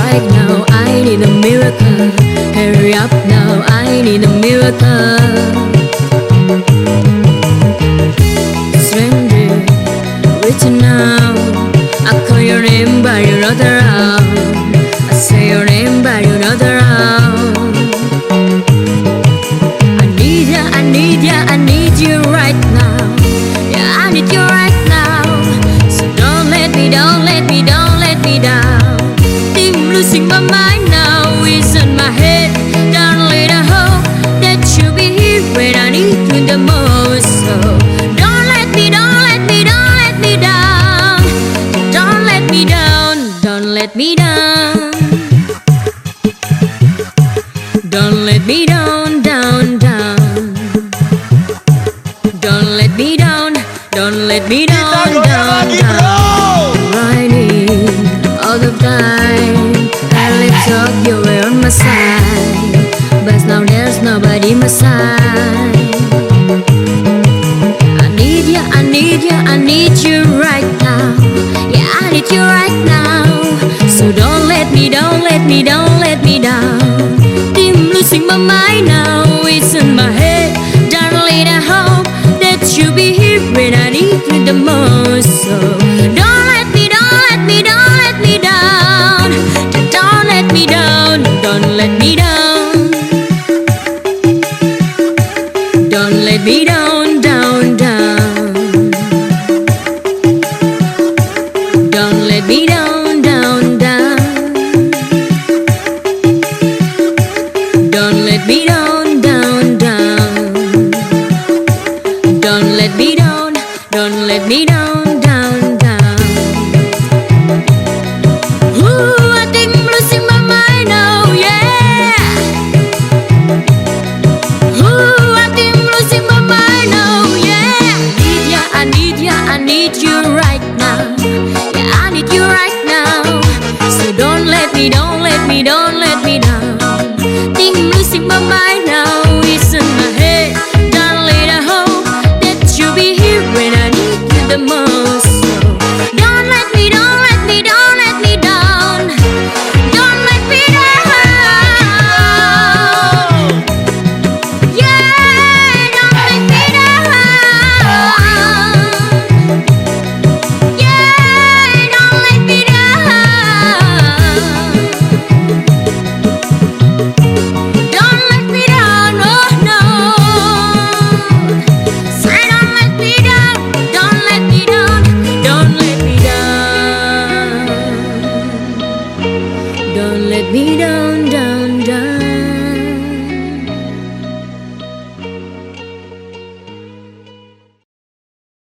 right now I need a miracle. Hurry up now, I need a miracle. Surrender, I call your name by your other arm. I say your name losing my mind now, it's in my head. Darling, I hope that you'll be here when I need you the most. So don't let me don't let me don't let me down. Don't let me down, don't let me down. Don't let me down, down, down. Don't let me down, don't let me down, goyang down, lagi down. bro thought you were on my side But now there's nobody my side. I need you, I need you, I need you right now. Yeah, I need you right now. So don't let me, don't let me, don't let me down. I'm losing my mind now, it's in my head Darling, I hope that you'll be here when I need you the most. So Me down, down, down. Ooh, I think losing my mind now, yeah. Ooh, I think losing my mind now, yeah. I need ya, I need ya, I need you right now. Yeah, I need you right now. So don't let me, don't let me, don't let me down. Think I'm losing my mind. demanda